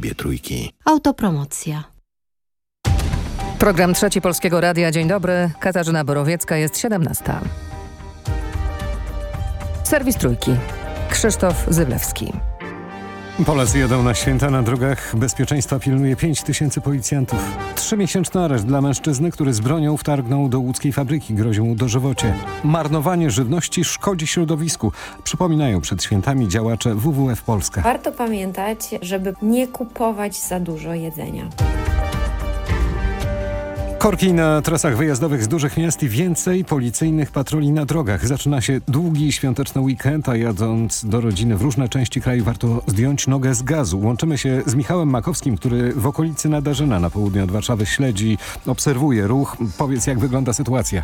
Bietrójki. Autopromocja. Program Trzeci Polskiego Radia. Dzień dobry. Katarzyna Borowiecka jest 17. Serwis Trójki. Krzysztof Zyblewski. Polacy jadą na święta na drogach. Bezpieczeństwa pilnuje 5 tysięcy policjantów. Trzymiesięczny areszt dla mężczyzny, który z bronią wtargnął do łódzkiej fabryki. Groził mu dożywocie. Marnowanie żywności szkodzi środowisku. Przypominają przed świętami działacze WWF Polska. Warto pamiętać, żeby nie kupować za dużo jedzenia. Korki na trasach wyjazdowych z dużych miast i więcej policyjnych patroli na drogach. Zaczyna się długi świąteczny weekend, a jadąc do rodziny w różne części kraju warto zdjąć nogę z gazu. Łączymy się z Michałem Makowskim, który w okolicy Nadarzyna na południe od Warszawy śledzi, obserwuje ruch. Powiedz, jak wygląda sytuacja.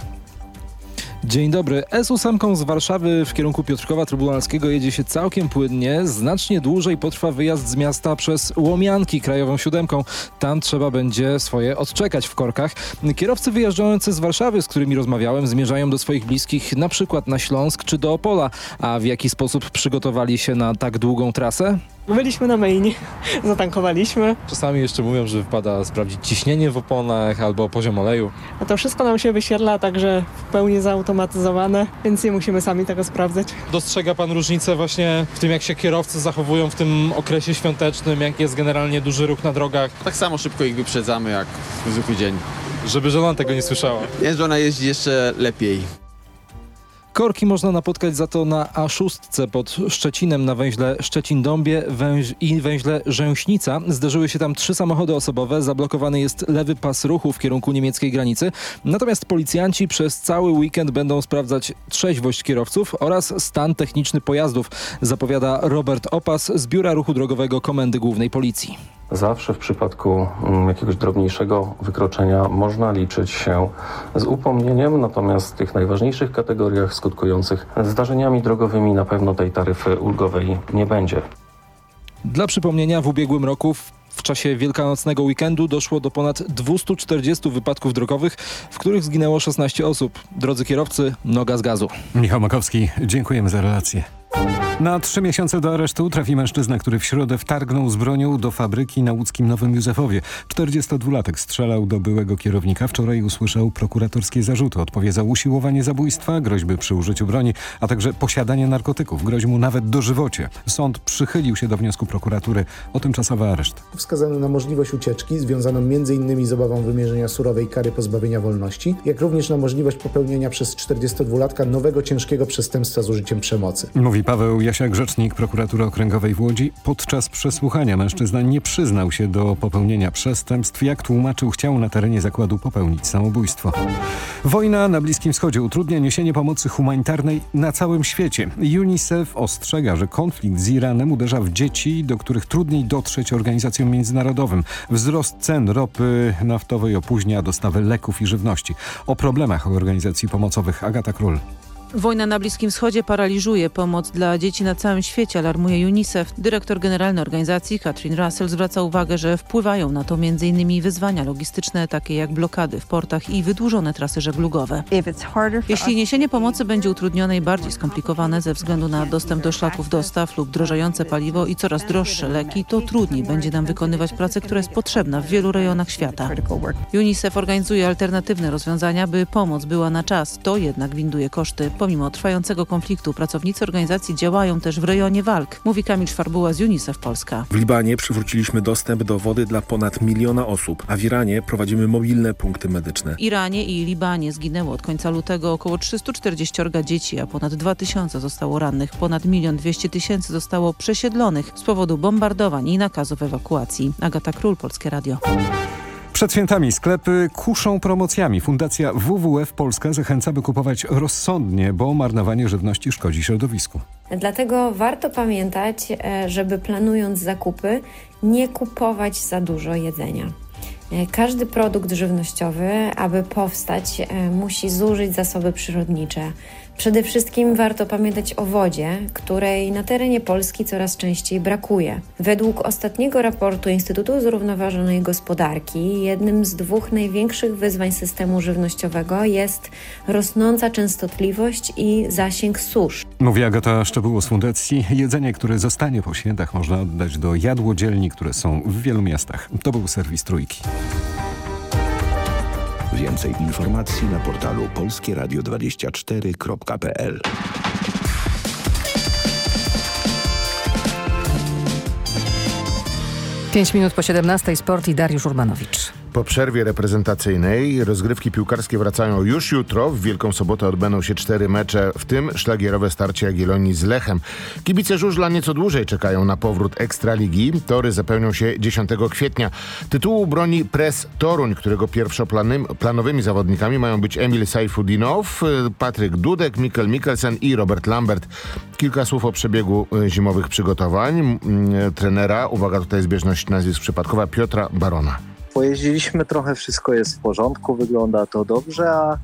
Dzień dobry. S8 z Warszawy w kierunku Piotrkowa Trybunalskiego jedzie się całkiem płynnie. Znacznie dłużej potrwa wyjazd z miasta przez Łomianki krajową siódemką. Tam trzeba będzie swoje odczekać w korkach. Kierowcy wyjeżdżający z Warszawy, z którymi rozmawiałem, zmierzają do swoich bliskich na przykład na Śląsk czy do Opola. A w jaki sposób przygotowali się na tak długą trasę? Byliśmy na mainie, zatankowaliśmy. Czasami jeszcze mówią, że wypada sprawdzić ciśnienie w oponach albo poziom oleju. A to wszystko nam się wyświetla także w pełni zautomatyzowane, więc nie musimy sami tego sprawdzać. Dostrzega pan różnicę właśnie w tym, jak się kierowcy zachowują w tym okresie świątecznym, jak jest generalnie duży ruch na drogach? Tak samo szybko ich wyprzedzamy jak w zwykły dzień. Żeby żona tego nie słyszała. Nie, żona jeździ jeszcze lepiej. Korki można napotkać za to na A6 pod Szczecinem na węźle Szczecin-Dąbie węź i węźle Rzęśnica. Zderzyły się tam trzy samochody osobowe. Zablokowany jest lewy pas ruchu w kierunku niemieckiej granicy. Natomiast policjanci przez cały weekend będą sprawdzać trzeźwość kierowców oraz stan techniczny pojazdów, zapowiada Robert Opas z Biura Ruchu Drogowego Komendy Głównej Policji. Zawsze w przypadku mm, jakiegoś drobniejszego wykroczenia można liczyć się z upomnieniem, natomiast w tych najważniejszych kategoriach skutkujących zdarzeniami drogowymi na pewno tej taryfy ulgowej nie będzie. Dla przypomnienia w ubiegłym roku w w czasie wielkanocnego weekendu doszło do ponad 240 wypadków drogowych, w których zginęło 16 osób. Drodzy kierowcy, noga z gazu. Michał Makowski, dziękujemy za relację. Na trzy miesiące do aresztu trafi mężczyzna, który w środę wtargnął z bronią do fabryki na łódzkim Nowym Józefowie. 42-latek strzelał do byłego kierownika. Wczoraj usłyszał prokuratorskie zarzuty. Odpowie za usiłowanie zabójstwa, groźby przy użyciu broni, a także posiadanie narkotyków. Grozi mu nawet dożywocie. Sąd przychylił się do wniosku prokuratury o tymczasowy areszt. Wskazano na możliwość ucieczki związaną m.in. z obawą wymierzenia surowej kary pozbawienia wolności, jak również na możliwość popełnienia przez 42-latka nowego ciężkiego przestępstwa z użyciem przemocy. Mówi Paweł Jasiak, rzecznik prokuratury okręgowej w Łodzi. Podczas przesłuchania mężczyzna nie przyznał się do popełnienia przestępstw. Jak tłumaczył, chciał na terenie zakładu popełnić samobójstwo. Wojna na Bliskim Wschodzie utrudnia niesienie pomocy humanitarnej na całym świecie. UNICEF ostrzega, że konflikt z Iranem uderza w dzieci, do których trudniej dotrzeć organizacjom międzynarodowym. Wzrost cen ropy naftowej opóźnia dostawę leków i żywności. O problemach organizacji pomocowych Agata Król. Wojna na Bliskim Wschodzie paraliżuje pomoc dla dzieci na całym świecie, alarmuje UNICEF. Dyrektor generalny organizacji Katrin Russell zwraca uwagę, że wpływają na to m.in. wyzwania logistyczne, takie jak blokady w portach i wydłużone trasy żeglugowe. Jeśli niesienie pomocy będzie utrudnione i bardziej skomplikowane ze względu na dostęp do szlaków dostaw lub drożejące paliwo i coraz droższe leki, to trudniej będzie nam wykonywać pracę, która jest potrzebna w wielu rejonach świata. UNICEF organizuje alternatywne rozwiązania, by pomoc była na czas. To jednak winduje koszty. Pomimo trwającego konfliktu pracownicy organizacji działają też w rejonie walk, mówi Kamil Szwarbuła z UNICEF Polska. W Libanie przywróciliśmy dostęp do wody dla ponad miliona osób, a w Iranie prowadzimy mobilne punkty medyczne. W Iranie i Libanie zginęło od końca lutego około 340 dzieci, a ponad 2000 zostało rannych. Ponad 1 200 tysięcy zostało przesiedlonych z powodu bombardowań i nakazów ewakuacji. Agata Król, Polskie Radio. Przed świętami sklepy kuszą promocjami. Fundacja WWF Polska zachęca, by kupować rozsądnie, bo marnowanie żywności szkodzi środowisku. Dlatego warto pamiętać, e, żeby planując zakupy nie kupować za dużo jedzenia. E, każdy produkt żywnościowy, aby powstać, e, musi zużyć zasoby przyrodnicze. Przede wszystkim warto pamiętać o wodzie, której na terenie Polski coraz częściej brakuje. Według ostatniego raportu Instytutu Zrównoważonej Gospodarki, jednym z dwóch największych wyzwań systemu żywnościowego jest rosnąca częstotliwość i zasięg susz. Mówi Agata Szczebuło z Fundacji. Jedzenie, które zostanie po świętach można oddać do jadłodzielni, które są w wielu miastach. To był serwis Trójki. Więcej informacji na portalu polskieradio24.pl 5 minut po 17 sport i Dariusz Urbanowicz. Po przerwie reprezentacyjnej rozgrywki piłkarskie wracają już jutro. W Wielką Sobotę odbędą się cztery mecze, w tym szlagierowe starcie Jagiellonii z Lechem. Kibice żużla nieco dłużej czekają na powrót Ekstraligi. Tory zapełnią się 10 kwietnia. Tytułu broni Pres Toruń, którego pierwszoplanowymi zawodnikami mają być Emil Sajfudinow, Patryk Dudek, Mikkel Mikkelsen i Robert Lambert. Kilka słów o przebiegu zimowych przygotowań. Trenera, uwaga tutaj zbieżność nazwisk przypadkowa, Piotra Barona. Pojeździliśmy trochę, wszystko jest w porządku, wygląda to dobrze, a,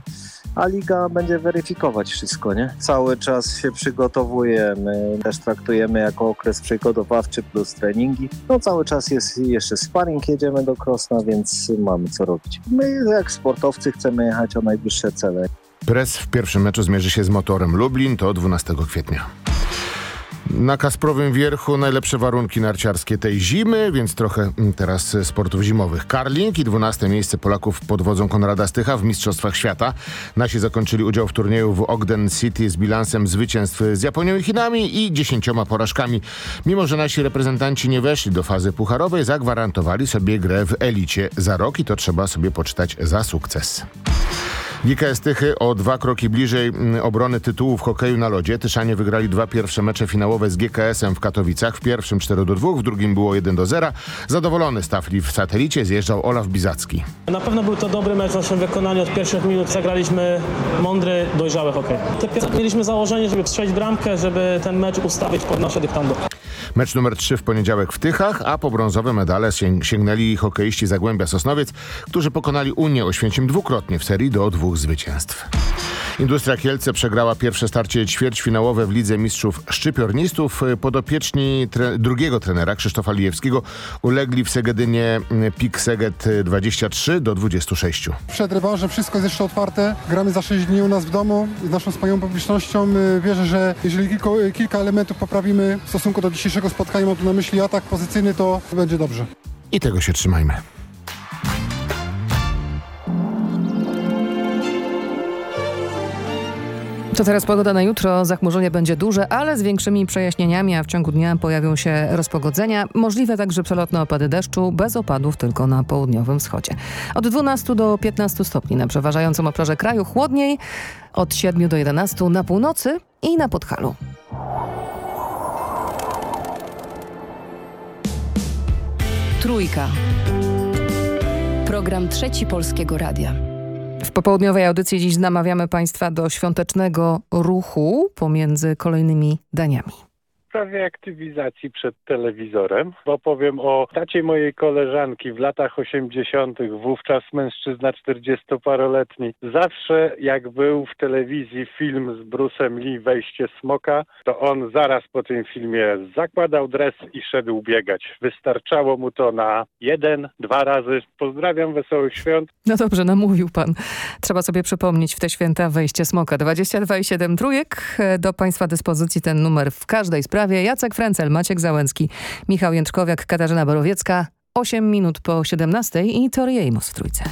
a liga będzie weryfikować wszystko, nie? Cały czas się przygotowujemy, też traktujemy jako okres przygotowawczy plus treningi. No cały czas jest jeszcze sparring, jedziemy do Krosna, więc mamy co robić. My jak sportowcy chcemy jechać o najwyższe cele. Pres w pierwszym meczu zmierzy się z motorem Lublin, to 12 kwietnia. Na Kasprowym Wierchu najlepsze warunki narciarskie tej zimy, więc trochę teraz sportów zimowych. Karling i 12 miejsce Polaków pod wodzą Konrada Stycha w Mistrzostwach Świata. Nasi zakończyli udział w turnieju w Ogden City z bilansem zwycięstw z Japonią i Chinami i dziesięcioma porażkami. Mimo, że nasi reprezentanci nie weszli do fazy pucharowej, zagwarantowali sobie grę w elicie za rok i to trzeba sobie poczytać za sukces. GKS Tychy o dwa kroki bliżej obrony tytułu w hokeju na lodzie. Tyszanie wygrali dwa pierwsze mecze finałowe z GKS-em w Katowicach. W pierwszym 4 do 2, w drugim było 1 do 0. Zadowolony Stafli w satelicie zjeżdżał Olaf Bizacki. Na pewno był to dobry mecz w naszym wykonaniu. Od pierwszych minut zagraliśmy mądry, dojrzały hokej. Mieliśmy założenie, żeby strzelić bramkę, żeby ten mecz ustawić pod nasze dyktando. Mecz numer 3 w poniedziałek w Tychach, a po brązowe medale sięgnęli hokeiści Zagłębia Sosnowiec, którzy pokonali Unię Oświęcim dwukrotnie w serii do dwóch zwycięstw. Industria Kielce przegrała pierwsze starcie ćwierćfinałowe w Lidze Mistrzów Szczypiornistów. Podopieczni tre drugiego trenera Krzysztofa Lijewskiego ulegli w Segedynie PIK Seged 23 do 26. Przed rewanżem wszystko jest jeszcze otwarte. Gramy za 6 dni u nas w domu z naszą wspaniałą publicznością. Wierzę, że jeżeli kilka, kilka elementów poprawimy w stosunku do dzisiejszego spotkania, mam tu na myśli atak pozycyjny, to będzie dobrze. I tego się trzymajmy. To teraz pogoda na jutro. Zachmurzenie będzie duże, ale z większymi przejaśnieniami, a w ciągu dnia pojawią się rozpogodzenia. Możliwe także przelotne opady deszczu, bez opadów tylko na południowym wschodzie. Od 12 do 15 stopni na przeważającym obszarze kraju, chłodniej od 7 do 11 na północy i na Podhalu. Trójka. Program Trzeci Polskiego Radia. W popołudniowej audycji dziś namawiamy Państwa do świątecznego ruchu pomiędzy kolejnymi daniami. Sprawie aktywizacji przed telewizorem, bo powiem o tacie mojej koleżanki w latach 80., wówczas mężczyzna 40-paroletni. Zawsze jak był w telewizji film z Bruce'em Lee Wejście Smoka, to on zaraz po tym filmie zakładał dres i szedł biegać. Wystarczało mu to na jeden, dwa razy. Pozdrawiam, wesołych świąt. No dobrze, namówił pan. Trzeba sobie przypomnieć w te święta Wejście Smoka. 22 i 7 trójek. Do Państwa dyspozycji ten numer w każdej sprawie. Jacek Frencel, Maciek Załęcki, Michał Jęczkowiak, Katarzyna Borowiecka. 8 minut po 17 i Tori Amos w trójce.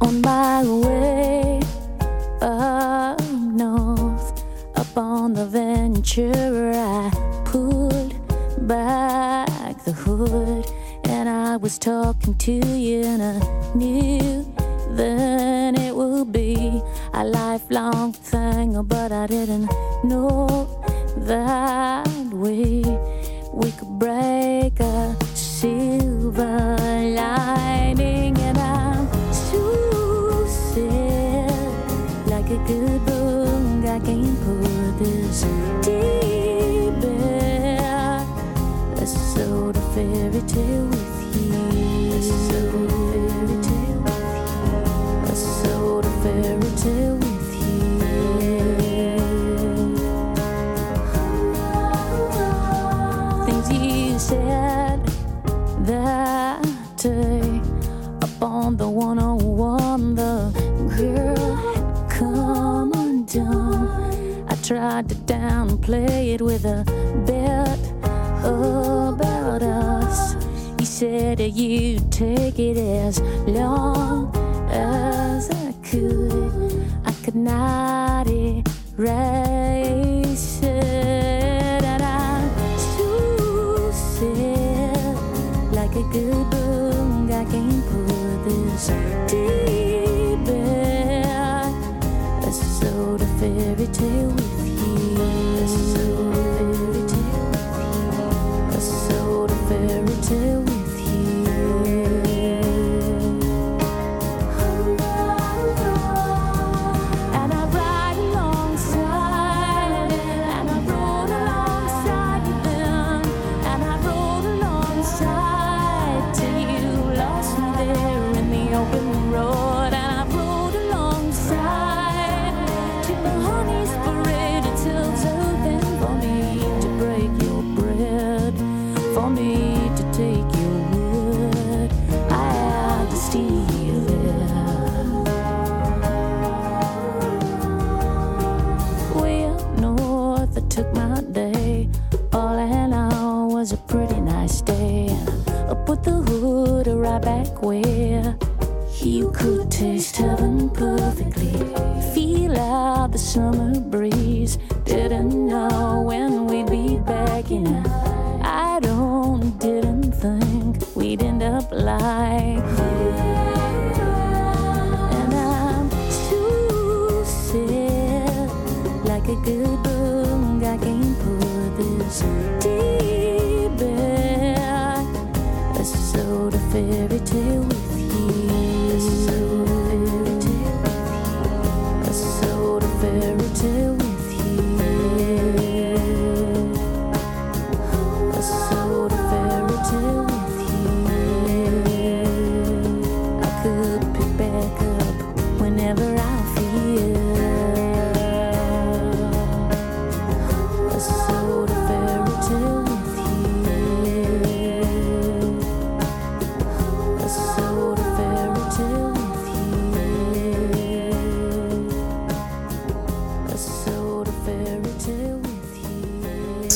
On my way up north, up on the I pulled the hood and I was talking to you and I knew then it would be a lifelong thing but I didn't know that we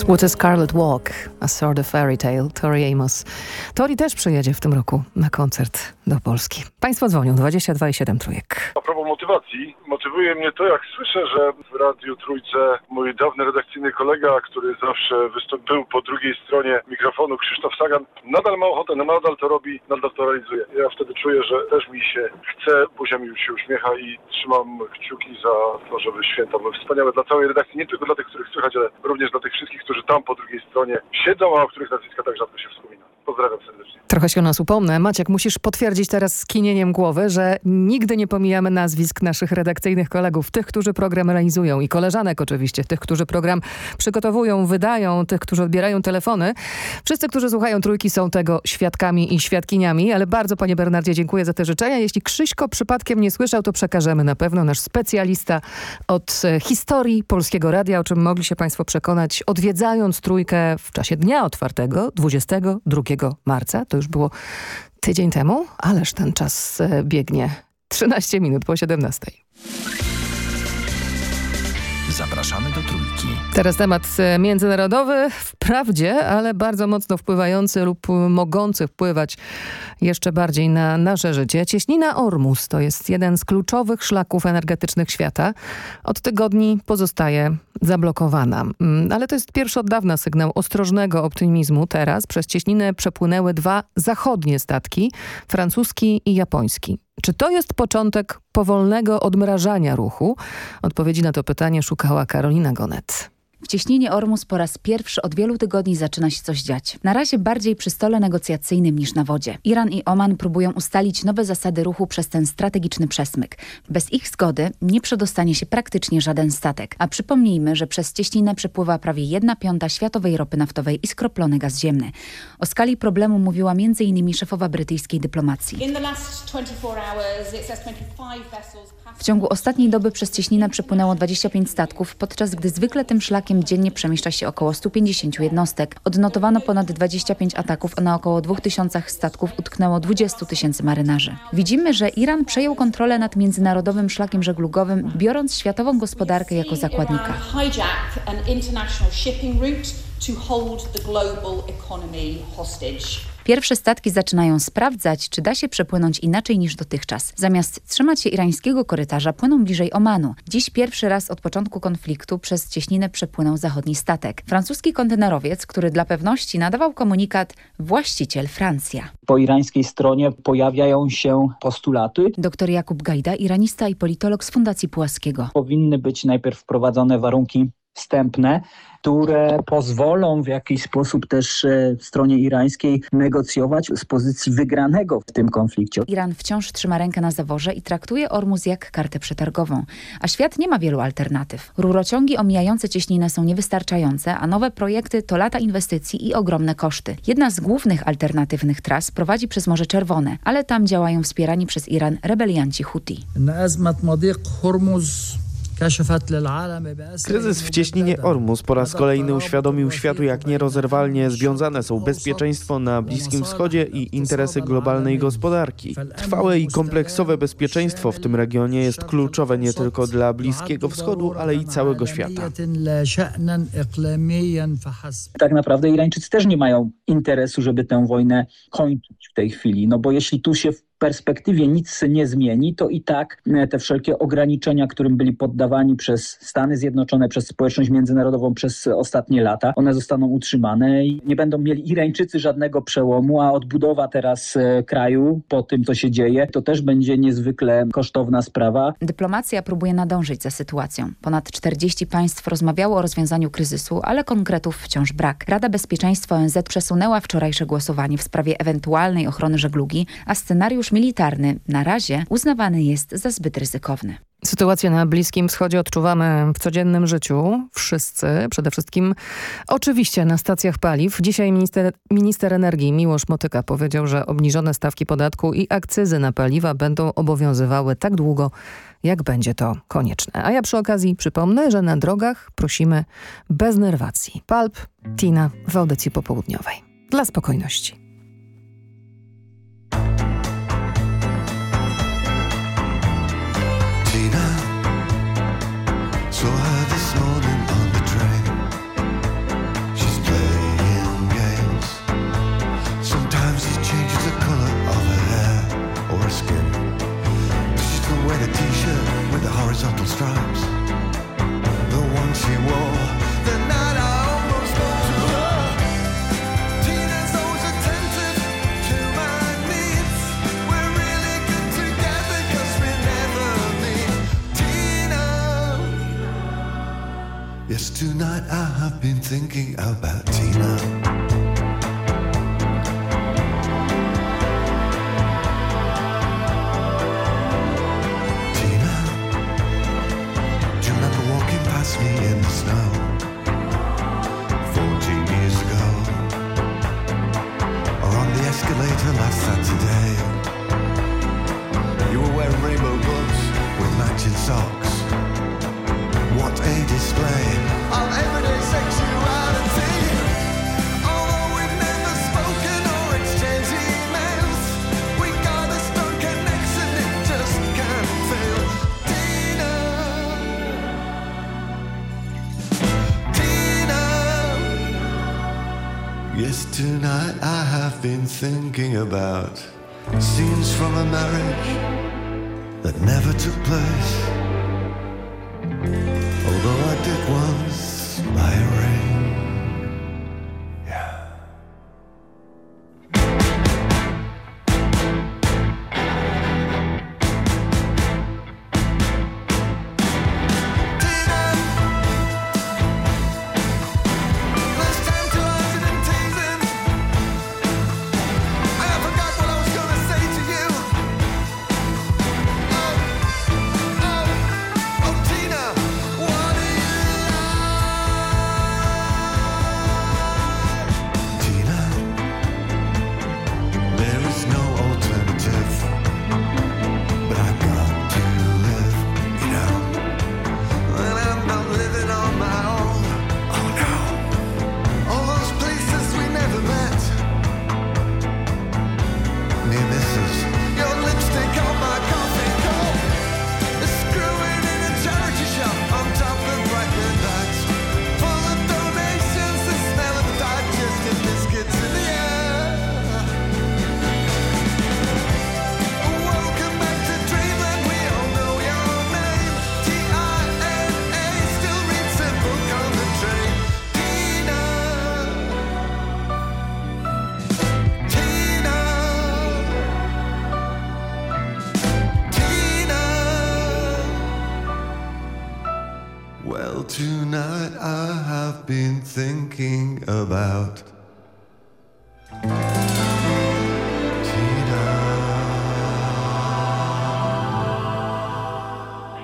you. What a Scarlet Walk, a sort of fairy tale, Tori Amos. Tori też przyjedzie w tym roku na koncert do Polski. Państwo dzwonią 22 i 7 trójek. A propos motywacji, motywuje mnie to, jak słyszę, że Radiu Trójce mój dawny redakcyjny kolega, który zawsze wystąpił po drugiej stronie mikrofonu, Krzysztof Sagan, nadal ma ochotę, no nadal to robi, nadal to realizuje. Ja wtedy czuję, że też mi się chce, buzia mi się uśmiecha i trzymam kciuki za to, żeby święta były wspaniałe dla całej redakcji, nie tylko dla tych, których słychać, ale również dla tych wszystkich, którzy tam po drugiej stronie siedzą, a o których nazwiska tak rzadko się wspomina. Pozdrawiam serdecznie. Trochę się o nas upomnę. Maciek, musisz potwierdzić teraz skinieniem głowy, że nigdy nie pomijamy nazwisk naszych redakcyjnych kolegów, tych, którzy program realizują i koleżanek oczywiście, tych, którzy program przygotowują, wydają, tych, którzy odbierają telefony. Wszyscy, którzy słuchają Trójki są tego świadkami i świadkiniami, ale bardzo panie Bernardzie dziękuję za te życzenia. Jeśli Krzyśko przypadkiem nie słyszał, to przekażemy na pewno nasz specjalista od e, historii Polskiego Radia, o czym mogli się państwo przekonać odwiedzając Trójkę w czasie dnia otwartego 22 marca. To już było tydzień temu, ależ ten czas e, biegnie. 13 minut po 17. Zapraszamy do Trójki. Teraz temat e, międzynarodowy, wprawdzie, ale bardzo mocno wpływający lub mogący wpływać jeszcze bardziej na nasze życie. Cieśnina Ormus to jest jeden z kluczowych szlaków energetycznych świata. Od tygodni pozostaje zablokowana. Mm, Ale to jest pierwszy od dawna sygnał ostrożnego optymizmu. Teraz przez cieśninę przepłynęły dwa zachodnie statki, francuski i japoński. Czy to jest początek powolnego odmrażania ruchu? Odpowiedzi na to pytanie szukała Karolina Gonet. W cieśninie Ormus po raz pierwszy od wielu tygodni zaczyna się coś dziać. Na razie bardziej przy stole negocjacyjnym niż na wodzie. Iran i Oman próbują ustalić nowe zasady ruchu przez ten strategiczny przesmyk. Bez ich zgody nie przedostanie się praktycznie żaden statek. A przypomnijmy, że przez cieśninę przepływa prawie jedna piąta światowej ropy naftowej i skroplony gaz ziemny. O skali problemu mówiła m.in. szefowa brytyjskiej dyplomacji. In the last 24 hours, it says 25 vessels W ciągu ostatniej doby przez cieśninę przepłynęło 25 statków, podczas gdy zwykle tym szlakiem dziennie przemieszcza się około 150 jednostek. Odnotowano ponad 25 ataków, a na około 2000 statków utknęło 20 tysięcy marynarzy. Widzimy, że Iran przejął kontrolę nad międzynarodowym szlakiem żeglugowym, biorąc światową gospodarkę jako zakładnika. to hold the global economy hostage. Pierwsze statki zaczynają sprawdzać, czy da się przepłynąć inaczej niż dotychczas. Zamiast trzymać się irańskiego korytarza, płyną bliżej Omanu. Dziś pierwszy raz od początku konfliktu przez cieśninę przepłynął zachodni statek. Francuski kontenerowiec, który dla pewności nadawał komunikat właściciel Francja. Po irańskiej stronie pojawiają się postulaty. Dr Jakub Gajda, iranista i politolog z Fundacji Pułaskiego. Powinny być najpierw wprowadzone warunki wstępne, które pozwolą w jakiś sposób też e, stronie irańskiej negocjować z pozycji wygranego w tym konflikcie. Iran wciąż trzyma rękę na zaworze i traktuje Ormuz jak kartę przetargową. A świat nie ma wielu alternatyw. Rurociągi omijające cieśninę są niewystarczające, a nowe projekty to lata inwestycji i ogromne koszty. Jedna z głównych alternatywnych tras prowadzi przez Morze Czerwone, ale tam działają wspierani przez Iran rebelianci Huti. Kryzys w cieśninie Ormus po raz kolejny uświadomił światu, jak nierozerwalnie związane są bezpieczeństwo na Bliskim Wschodzie i interesy globalnej gospodarki. Trwałe i kompleksowe bezpieczeństwo w tym regionie jest kluczowe nie tylko dla Bliskiego Wschodu, ale i całego świata. Tak naprawdę Irańczycy też nie mają interesu, żeby tę wojnę kończyć w tej chwili, no bo jeśli tu się w perspektywie nic nie zmieni, to i tak e, te wszelkie ograniczenia, którym byli poddawani przez Stany Zjednoczone, przez społeczność międzynarodową przez ostatnie lata, one zostaną utrzymane i nie będą mieli Irańczycy żadnego przełomu, a odbudowa teraz e, kraju po tym, co się dzieje, to też będzie niezwykle kosztowna sprawa. Dyplomacja próbuje nadążyć za sytuacją. Ponad 40 państw rozmawiało o rozwiązaniu kryzysu, ale konkretów wciąż brak. Rada Bezpieczeństwa ONZ przesunęła wczorajsze głosowanie w sprawie ewentualnej ochrony żeglugi, a scenariusz militarny na razie uznawany jest za zbyt ryzykowny. Sytuację na Bliskim Wschodzie odczuwamy w codziennym życiu. Wszyscy, przede wszystkim oczywiście na stacjach paliw. Dzisiaj minister, minister energii Miłosz Motyka powiedział, że obniżone stawki podatku i akcyzy na paliwa będą obowiązywały tak długo, jak będzie to konieczne. A ja przy okazji przypomnę, że na drogach prosimy bez nerwacji. Palp, Tina w audycji popołudniowej. Dla spokojności. Horizontal stripes. The one she wore the night I almost her. Tina's attentive to my needs. We're really good together 'cause we never. Tina. Yes, tonight I have been thinking about. Tina, me in the snow 14 years ago? Or on the escalator last Saturday? You were wearing rainbow with matching socks. What a display of Yes, tonight I have been thinking about scenes from a marriage that never took place.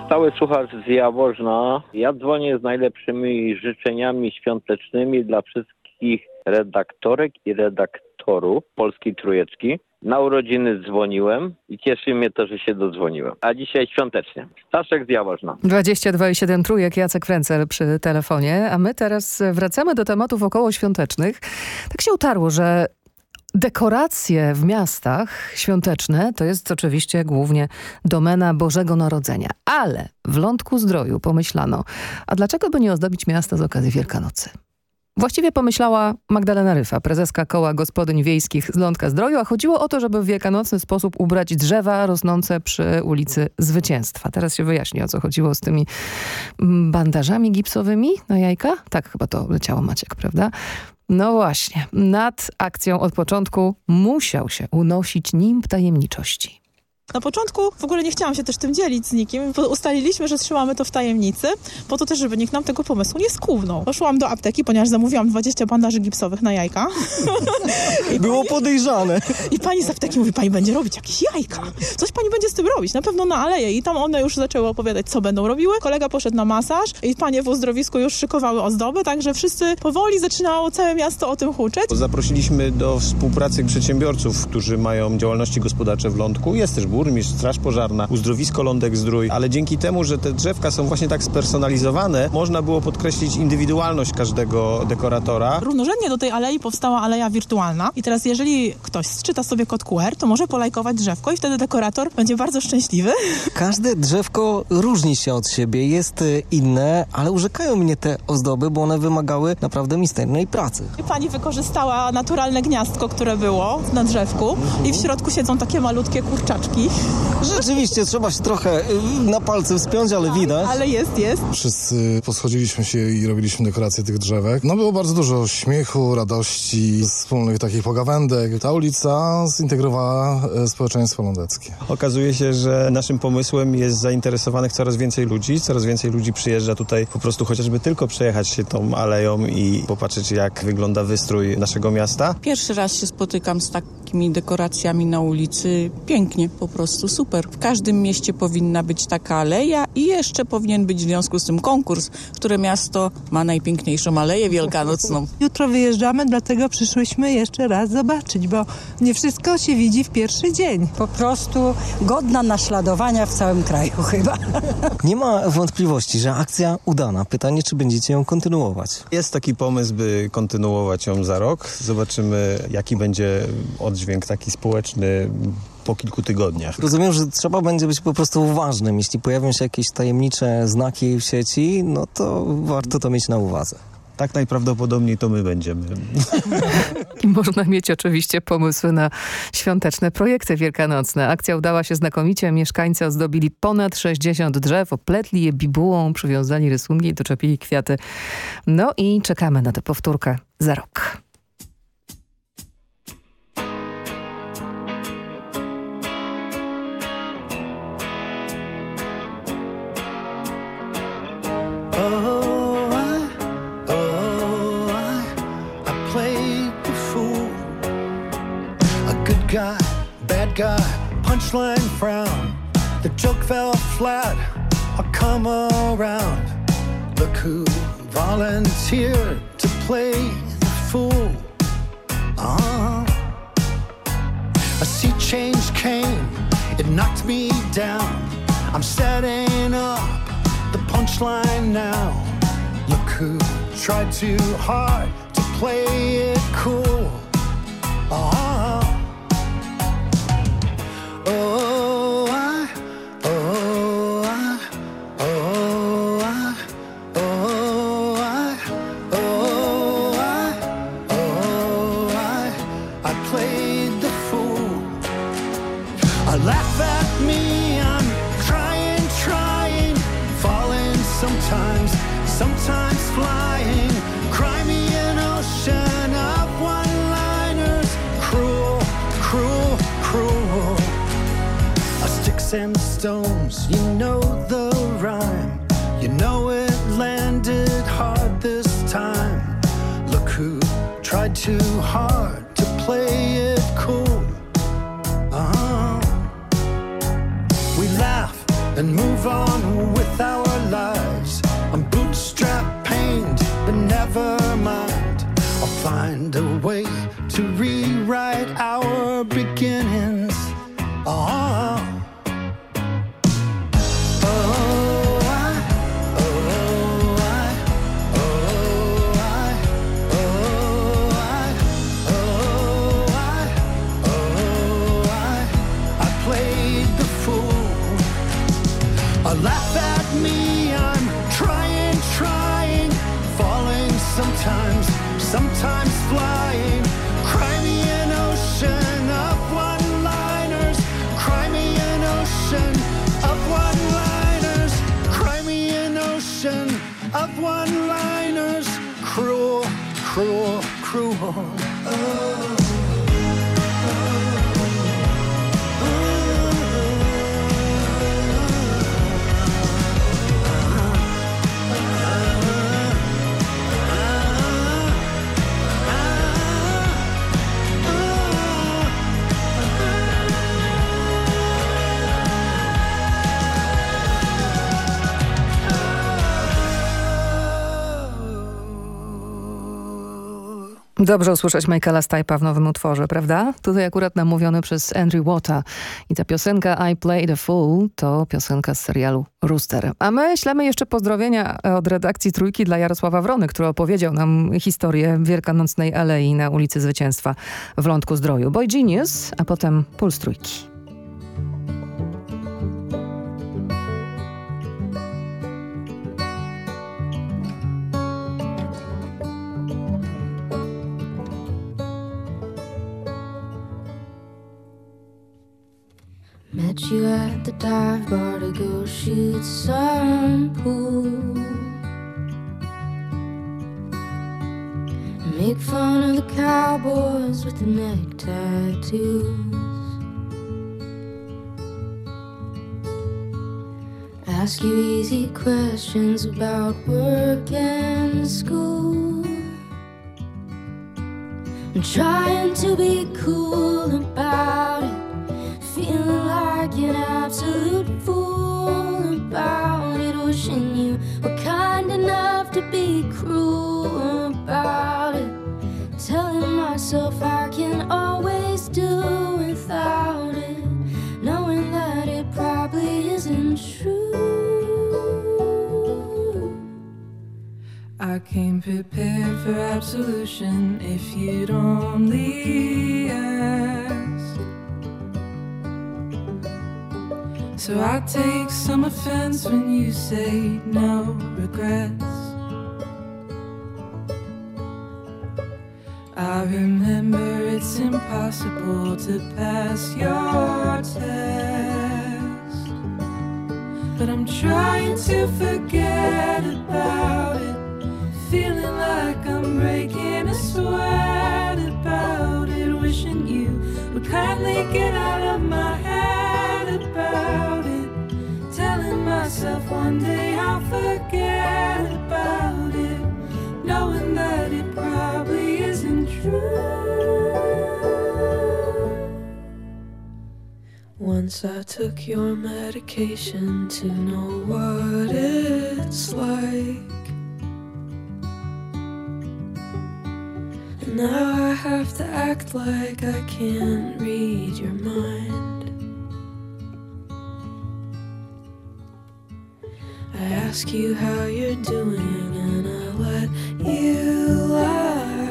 Stały słuchacz z Jaworzna. Ja dzwonię z najlepszymi życzeniami świątecznymi dla wszystkich redaktorek i redaktorów Polskiej Trójeczki. Na urodziny dzwoniłem i cieszy mnie to, że się dodzwoniłem. A dzisiaj świątecznie. Staszek z Jaworzna. 22,7 trójek, Jacek Frencel przy telefonie, a my teraz wracamy do tematów okołoświątecznych. Tak się utarło, że Dekoracje w miastach świąteczne to jest oczywiście głównie domena Bożego Narodzenia. Ale w Lądku Zdroju pomyślano, a dlaczego by nie ozdobić miasta z okazji Wielkanocy? Właściwie pomyślała Magdalena Ryfa, prezeska koła gospodyń wiejskich z Lądka Zdroju, a chodziło o to, żeby w wielkanocny sposób ubrać drzewa rosnące przy ulicy Zwycięstwa. Teraz się wyjaśni, o co chodziło z tymi bandażami gipsowymi na jajka. Tak chyba to leciało Maciek, prawda? No właśnie, nad akcją od początku musiał się unosić nimb tajemniczości. Na początku w ogóle nie chciałam się też tym dzielić z nikim. Ustaliliśmy, że trzymamy to w tajemnicy, po to też, żeby nikt nam tego pomysłu nie skównął. Poszłam do apteki, ponieważ zamówiłam 20 bandaży gipsowych na jajka. I Było podejrzane. I pani z apteki mówi, pani będzie robić jakieś jajka. Coś pani będzie z tym robić, na pewno na aleję. I tam one już zaczęły opowiadać, co będą robiły. Kolega poszedł na masaż i panie w uzdrowisku już szykowały ozdoby, także wszyscy powoli zaczynało całe miasto o tym huczeć. Zaprosiliśmy do współpracy przedsiębiorców, którzy mają działalności gospodarcze w Lądku. Jest też burmistrz, straż pożarna, uzdrowisko Lądek Zdrój, ale dzięki temu, że te drzewka są właśnie tak spersonalizowane, można było podkreślić indywidualność każdego dekoratora. Równorzędnie do tej alei powstała aleja wirtualna i teraz jeżeli ktoś sczyta sobie kod QR, to może polajkować drzewko i wtedy dekorator będzie bardzo szczęśliwy. Każde drzewko różni się od siebie, jest y, inne, ale urzekają mnie te ozdoby, bo one wymagały naprawdę misternej pracy. Pani wykorzystała naturalne gniazdko, które było na drzewku i w środku siedzą takie malutkie kurczaczki. Rzeczywiście, trzeba się trochę y, na palce wspiąć, ale widać. Ale jest, jest. Wszyscy poschodziliśmy się i robiliśmy dekoracje tych drzewek. No było bardzo dużo śmiechu, radości, wspólnych takich pogawędek. Ta ulica zintegrowała e, społeczeństwo lądeckie. Okazuje się, że naszym pomysłem jest zainteresowanych coraz więcej ludzi. Coraz więcej ludzi przyjeżdża tutaj po prostu chociażby tylko przejechać się tą aleją i popatrzeć jak wygląda wystrój naszego miasta. Pierwszy raz się spotykam z takimi dekoracjami na ulicy. Pięknie, po prostu super. W każdym mieście powinna być taka aleja i jeszcze powinien być w związku z tym konkurs, które miasto ma najpiękniejszą aleję wielkanocną. Jutro wyjeżdżamy, dlatego przyszłyśmy jeszcze raz zobaczyć, bo nie wszystko się widzi w pierwszy dzień. Po prostu godna naśladowania w całym kraju chyba. Nie ma wątpliwości, że akcja udana. Pytanie, czy będziecie ją kontynuować. Jest taki pomysł, by kontynuować ją za rok. Zobaczymy, jaki będzie oddźwięk taki społeczny po kilku tygodniach. Rozumiem, że trzeba będzie być po prostu uważnym. Jeśli pojawią się jakieś tajemnicze znaki w sieci, no to warto to mieć na uwadze. Tak najprawdopodobniej to my będziemy. I można mieć oczywiście pomysły na świąteczne projekty wielkanocne. Akcja udała się znakomicie. Mieszkańcy ozdobili ponad 60 drzew, opletli je bibułą, przywiązali rysunki i doczepili kwiaty. No i czekamy na tę powtórkę za rok. Guy, bad guy, punchline frown. The joke fell flat, I'll come around. Look who volunteered to play the fool. Uh-huh. A sea change came, it knocked me down. I'm setting up the punchline now. Look who tried too hard to play it cool. Uh-huh. And stones, you I laugh at me, I'm trying, trying, falling sometimes, sometimes flying. Cry me an ocean of one-liners, cry me an ocean of one-liners, cry me an ocean of one-liners. Cruel, cruel, cruel. Oh. Dobrze usłyszeć Michaela Stipe'a w nowym utworze, prawda? Tutaj akurat namówiony przez Andrew Watta. I ta piosenka I Played a Fool to piosenka z serialu Rooster. A my ślemy jeszcze pozdrowienia od redakcji Trójki dla Jarosława Wrony, który opowiedział nam historię Wielkanocnej Alei na ulicy Zwycięstwa w Lądku Zdroju. Boy Genius, a potem Puls Trójki. Met you at the dive bar to go shoot some pool. Make fun of the cowboys with the neck tattoos. Ask you easy questions about work and school. I'm trying to be cool about it. Feeling like absolute fool about it. Wishing you were kind enough to be cruel about it. Telling myself I can always do without it. Knowing that it probably isn't true. I came prepared for absolution if you'd only ask. So I take some offense when you say no regrets. I remember it's impossible to pass your test. But I'm trying to forget about it. Feeling like I'm breaking a sweat about it. Wishing you would kindly get out of my head myself one day I'll forget about it. Knowing that it probably isn't true. Once I took your medication to know what it's like. And now I have to act like I can't read your mind. I ask you how you're doing and I let you lie.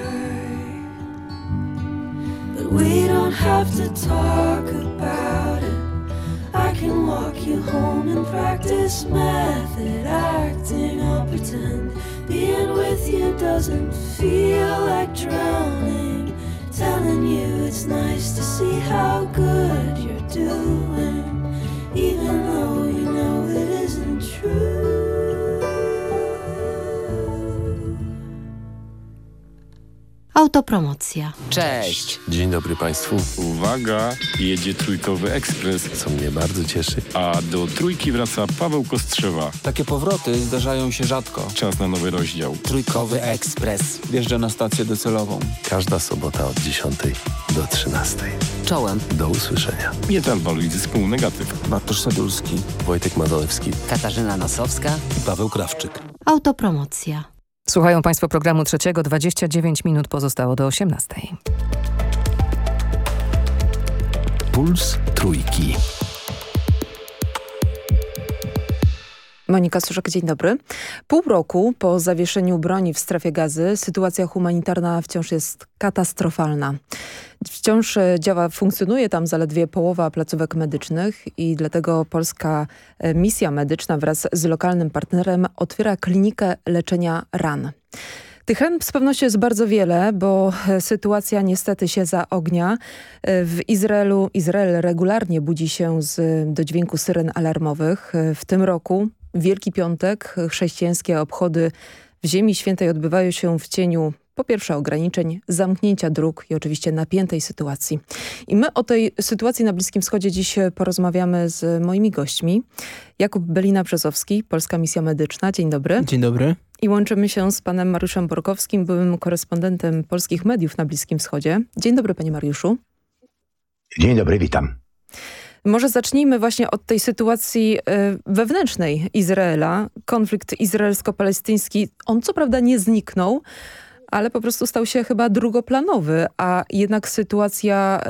But we don't have to talk about it. I can walk you home and practice method acting. I'll pretend being with you doesn't feel like drowning. Telling you it's nice to see how good you're doing, Autopromocja. Cześć. Dzień dobry Państwu. Uwaga, jedzie trójkowy ekspres. Co mnie bardzo cieszy. A do trójki wraca Paweł Kostrzewa. Takie powroty zdarzają się rzadko. Czas na nowy rozdział. Trójkowy ekspres. Wjeżdża na stację docelową. Każda sobota od 10 do 13. Czołem. Do usłyszenia. Mietal Waluj Zespół Negatyw. Bartosz Sadulski. Wojtek Mazolewski. Katarzyna Nosowska. I Paweł Krawczyk. Autopromocja. Słuchają Państwo programu trzeciego, 29 minut pozostało do 18. Puls Trójki. Monika Suszek, dzień dobry. Pół roku po zawieszeniu broni w strefie gazy sytuacja humanitarna wciąż jest katastrofalna. Wciąż e, działa, funkcjonuje tam zaledwie połowa placówek medycznych i dlatego polska e, misja medyczna wraz z lokalnym partnerem otwiera klinikę leczenia ran. Tych ran z pewnością jest bardzo wiele, bo e, sytuacja niestety się zaognia. W Izraelu Izrael regularnie budzi się z, do dźwięku syren alarmowych. W tym roku Wielki Piątek, chrześcijańskie obchody w Ziemi Świętej odbywają się w cieniu po pierwsze ograniczeń, zamknięcia dróg i oczywiście napiętej sytuacji. I my o tej sytuacji na Bliskim Wschodzie dziś porozmawiamy z moimi gośćmi. Jakub Belina-Brzozowski, Polska Misja Medyczna. Dzień dobry. Dzień dobry. I łączymy się z panem Mariuszem Borkowskim, byłym korespondentem polskich mediów na Bliskim Wschodzie. Dzień dobry panie Mariuszu. Dzień dobry, witam. Może zacznijmy właśnie od tej sytuacji wewnętrznej Izraela. Konflikt izraelsko-palestyński, on co prawda nie zniknął, ale po prostu stał się chyba drugoplanowy, a jednak sytuacja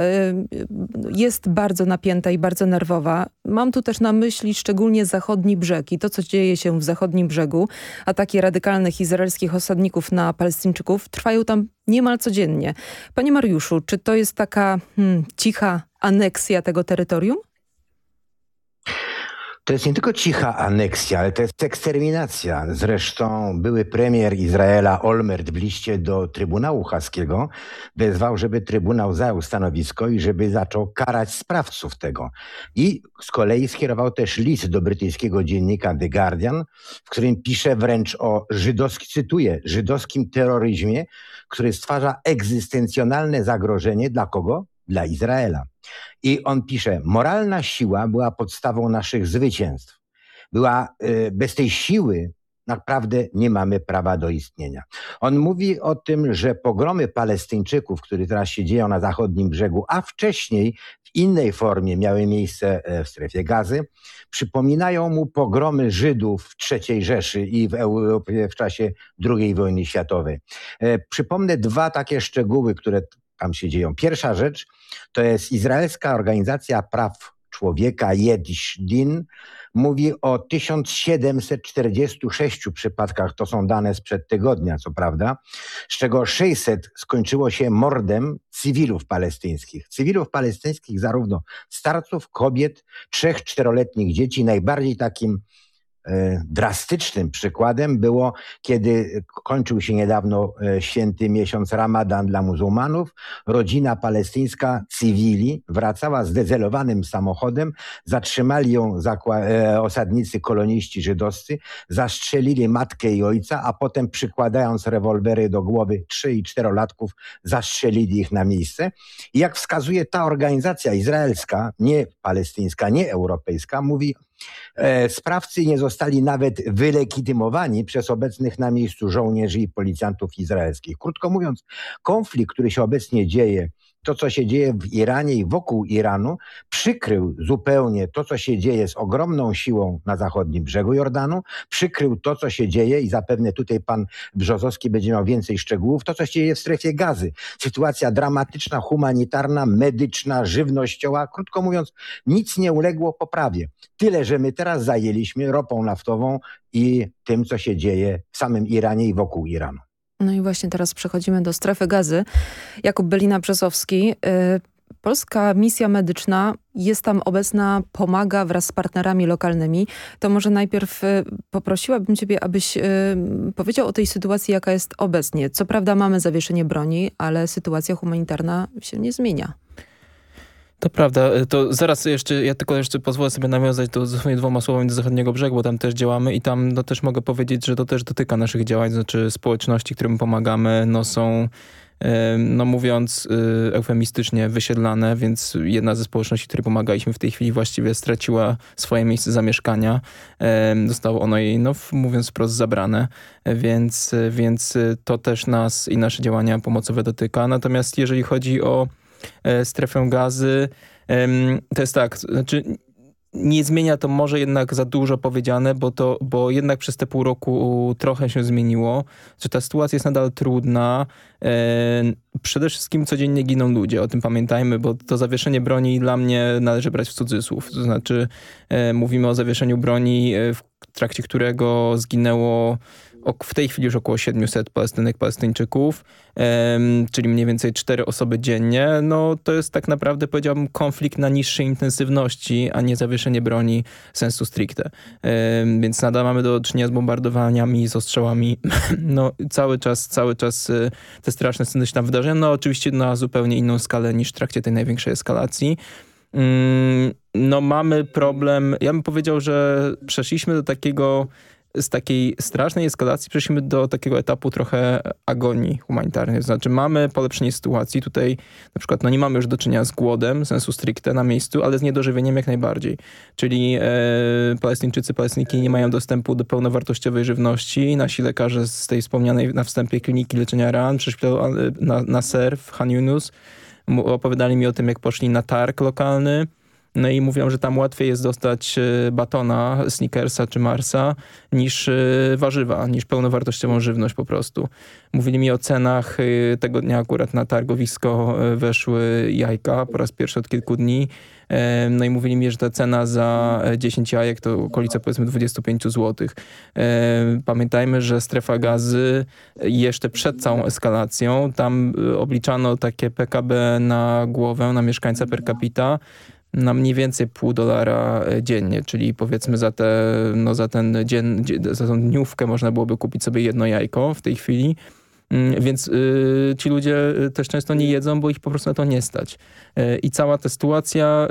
jest bardzo napięta i bardzo nerwowa. Mam tu też na myśli szczególnie zachodni brzeg i to, co dzieje się w zachodnim brzegu. Ataki radykalnych izraelskich osadników na Palestyńczyków trwają tam niemal codziennie. Panie Mariuszu, czy to jest taka hmm, cicha aneksja tego terytorium? To jest nie tylko cicha aneksja, ale to jest eksterminacja. Zresztą były premier Izraela Olmert w liście do Trybunału Haskiego wezwał, żeby Trybunał zajął stanowisko i żeby zaczął karać sprawców tego. I z kolei skierował też list do brytyjskiego dziennika The Guardian, w którym pisze wręcz o żydowskim, cytuję, żydowskim terroryzmie, który stwarza egzystencjonalne zagrożenie dla kogo? Dla Izraela. I on pisze, moralna siła była podstawą naszych zwycięstw. Była, bez tej siły naprawdę nie mamy prawa do istnienia. On mówi o tym, że pogromy Palestyńczyków, które teraz się dzieją na zachodnim brzegu, a wcześniej w innej formie miały miejsce w strefie gazy, przypominają mu pogromy Żydów w III Rzeszy i w Europie w czasie II wojny światowej. Przypomnę dwa takie szczegóły, które tam się dzieją. Pierwsza rzecz to jest Izraelska Organizacja Praw Człowieka Yedish Din. Mówi o 1746 przypadkach, to są dane sprzed tygodnia, co prawda, z czego 600 skończyło się mordem cywilów palestyńskich. Cywilów palestyńskich zarówno starców, kobiet, trzech, czteroletnich dzieci. Najbardziej takim drastycznym przykładem było, kiedy kończył się niedawno święty miesiąc Ramadan dla muzułmanów. Rodzina palestyńska cywili wracała zdezelowanym samochodem, zatrzymali ją osadnicy koloniści żydowscy, zastrzelili matkę i ojca, a potem przykładając rewolwery do głowy trzy i czterolatków, zastrzelili ich na miejsce. I jak wskazuje ta organizacja izraelska, nie palestyńska, nie europejska, mówi Sprawcy nie zostali nawet wylegitymowani przez obecnych na miejscu żołnierzy i policjantów izraelskich. Krótko mówiąc, konflikt, który się obecnie dzieje, to co się dzieje w Iranie i wokół Iranu, przykrył zupełnie to, co się dzieje z ogromną siłą na zachodnim brzegu Jordanu, przykrył to, co się dzieje i zapewne tutaj pan Brzozowski będzie miał więcej szczegółów, to, co się dzieje w strefie gazy. Sytuacja dramatyczna, humanitarna, medyczna, żywnościowa. Krótko mówiąc, nic nie uległo poprawie. Tyle, że my teraz zajęliśmy ropą naftową i tym, co się dzieje w samym Iranie i wokół Iranu. No i właśnie teraz przechodzimy do strefy gazy. Jakub Belina-Brzozowski. Polska misja medyczna jest tam obecna, pomaga wraz z partnerami lokalnymi. To może najpierw poprosiłabym ciebie, abyś powiedział o tej sytuacji, jaka jest obecnie. Co prawda mamy zawieszenie broni, ale sytuacja humanitarna się nie zmienia. To prawda, to zaraz jeszcze, ja tylko jeszcze pozwolę sobie nawiązać do dosłownie dwoma słowami do zachodniego brzegu, bo tam też działamy i tam no, też mogę powiedzieć, że to też dotyka naszych działań, znaczy społeczności, którym pomagamy, no są no mówiąc y, eufemistycznie, wysiedlane, więc jedna ze społeczności, której pomagaliśmy w tej chwili właściwie straciła swoje miejsce zamieszkania. Zostało ono jej, no mówiąc wprost, zabrane, więc, więc to też nas i nasze działania pomocowe dotyka. Natomiast jeżeli chodzi o e, strefę gazy, to jest tak, znaczy nie zmienia to może jednak za dużo powiedziane, bo, to, bo jednak przez te pół roku trochę się zmieniło, że ta sytuacja jest nadal trudna. E, przede wszystkim codziennie giną ludzie, o tym pamiętajmy, bo to zawieszenie broni dla mnie należy brać w cudzysłów. To znaczy e, mówimy o zawieszeniu broni, e, w trakcie którego zginęło w tej chwili już około 700 Palestynek, Palestyńczyków, czyli mniej więcej 4 osoby dziennie, no to jest tak naprawdę, powiedziałbym, konflikt na niższej intensywności, a nie zawieszenie broni sensu stricte. Więc nadal mamy do czynienia z bombardowaniami, z ostrzałami. No cały czas, cały czas y, te straszne sceny się tam wydarzają. No oczywiście na zupełnie inną skalę niż w trakcie tej największej eskalacji. Mm, no mamy problem, ja bym powiedział, że przeszliśmy do takiego z takiej strasznej eskalacji przeszliśmy do takiego etapu trochę agonii humanitarnej. Znaczy mamy polepszenie sytuacji. Tutaj na przykład no nie mamy już do czynienia z głodem, sensu stricte na miejscu, ale z niedożywieniem jak najbardziej. Czyli e, palestyńczycy, nie mają dostępu do pełnowartościowej żywności. Nasi lekarze z tej wspomnianej na wstępie kliniki leczenia ran przy szpitalu na, na SER w Han Yunus opowiadali mi o tym, jak poszli na targ lokalny no i mówią, że tam łatwiej jest dostać e, batona, Snickersa czy Marsa niż e, warzywa, niż pełnowartościową żywność po prostu. Mówili mi o cenach. E, tego dnia akurat na targowisko weszły jajka po raz pierwszy od kilku dni. No i mówili mi, że ta cena za 10 jajek to okolice powiedzmy 25 zł. Pamiętajmy, że strefa gazy jeszcze przed całą eskalacją, tam obliczano takie PKB na głowę, na mieszkańca per capita na mniej więcej pół dolara e, dziennie, czyli powiedzmy za, te, no za ten dzień, za tą dniówkę można byłoby kupić sobie jedno jajko w tej chwili. Mm, więc y, ci ludzie y, też często nie jedzą, bo ich po prostu na to nie stać. Y, I cała ta sytuacja,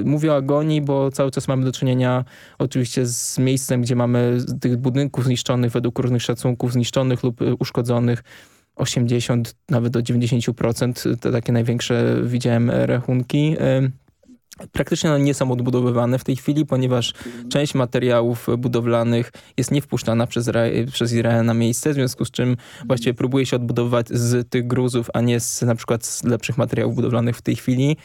y, mówię o agonii, bo cały czas mamy do czynienia oczywiście z miejscem, gdzie mamy tych budynków zniszczonych według różnych szacunków, zniszczonych lub y, uszkodzonych 80, nawet do 90%. Te takie największe widziałem rachunki. Y, praktycznie nie są odbudowywane w tej chwili, ponieważ część materiałów budowlanych jest niewpuszczana przez, przez Izrael na miejsce, w związku z czym właściwie próbuje się odbudowywać z tych gruzów, a nie z na przykład z lepszych materiałów budowlanych w tej chwili.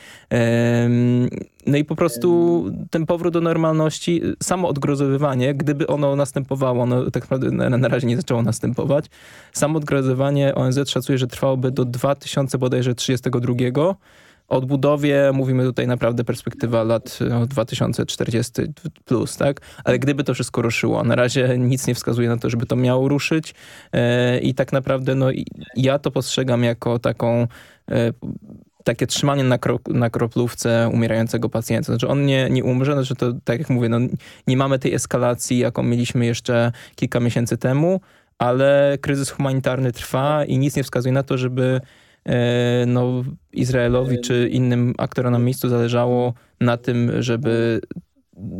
No i po prostu ten powrót do normalności, samo odgrozowywanie, gdyby ono następowało, no tak naprawdę na, razie nie zaczęło następować, samo odgrozowywanie ONZ szacuje, że trwałoby do 2000 bodajże 32 odbudowie mówimy tutaj naprawdę perspektywa lat no, 2040 plus, tak? Ale gdyby to wszystko ruszyło, na razie nic nie wskazuje na to, żeby to miało ruszyć e, i tak naprawdę no, ja to postrzegam jako taką e, takie trzymanie na, kro, na kroplówce umierającego pacjenta. Znaczy on nie, nie umrze, znaczy to tak jak mówię, no, nie mamy tej eskalacji, jaką mieliśmy jeszcze kilka miesięcy temu, ale kryzys humanitarny trwa i nic nie wskazuje na to, żeby no, Izraelowi czy innym aktorom na miejscu zależało na tym, żeby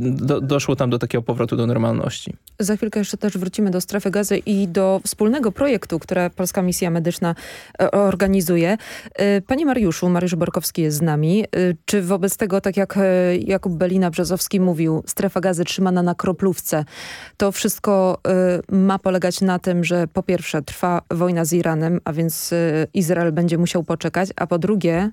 do, doszło tam do takiego powrotu do normalności. Za chwilkę jeszcze też wrócimy do strefy gazy i do wspólnego projektu, które Polska Misja Medyczna e, organizuje. E, panie Mariuszu, Mariusz Borkowski jest z nami. Czy wobec tego, tak jak Jakub Belina-Brzozowski mówił, strefa gazy trzymana na kroplówce, to wszystko ma polegać na tym, że po pierwsze trwa wojna z Iranem, a więc Izrael będzie musiał poczekać, a po drugie